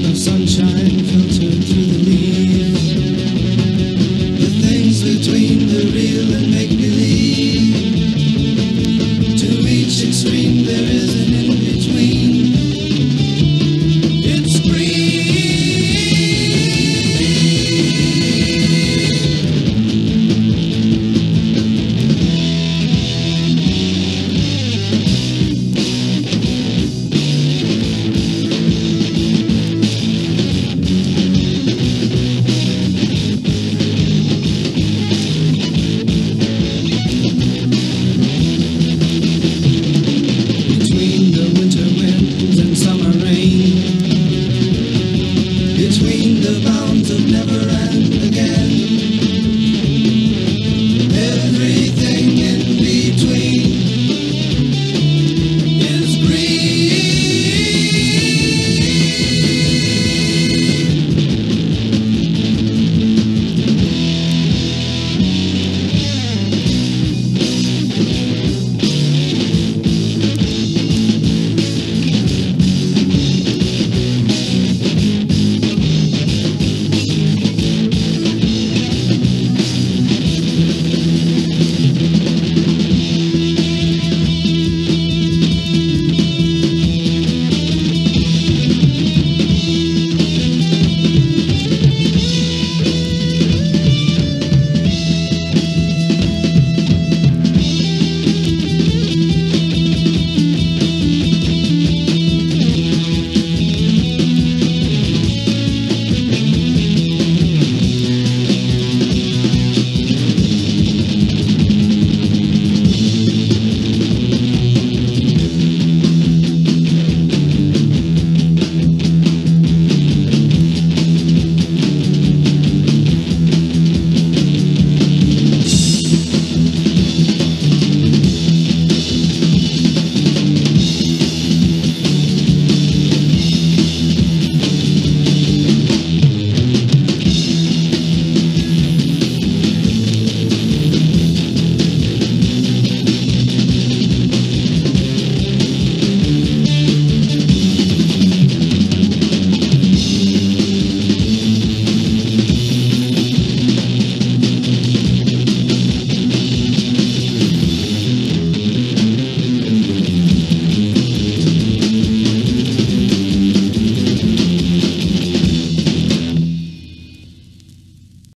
the sunshine filtered through